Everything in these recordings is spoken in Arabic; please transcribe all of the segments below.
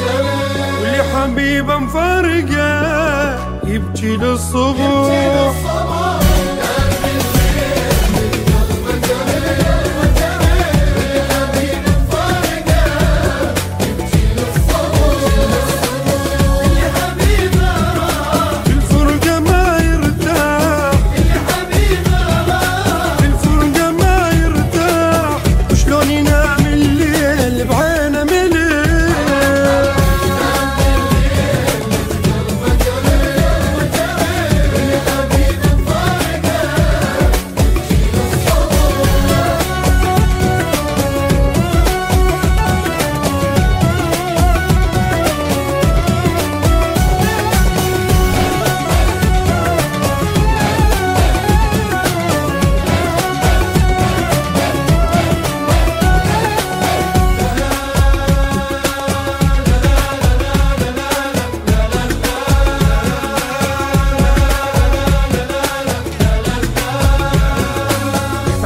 واللي حبيبه مفارقة يبكي للصبح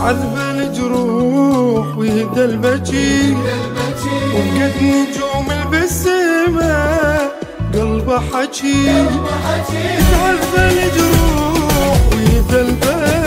تعذب الجروح ويهدى البكي. وقد نجوم بالسما قلبه حكي. تعذب الجروح ويهدى البكي.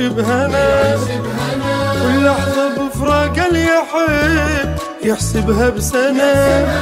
يعيش بهنا واللحظة بفراق اللي يحب يحسبها بسنة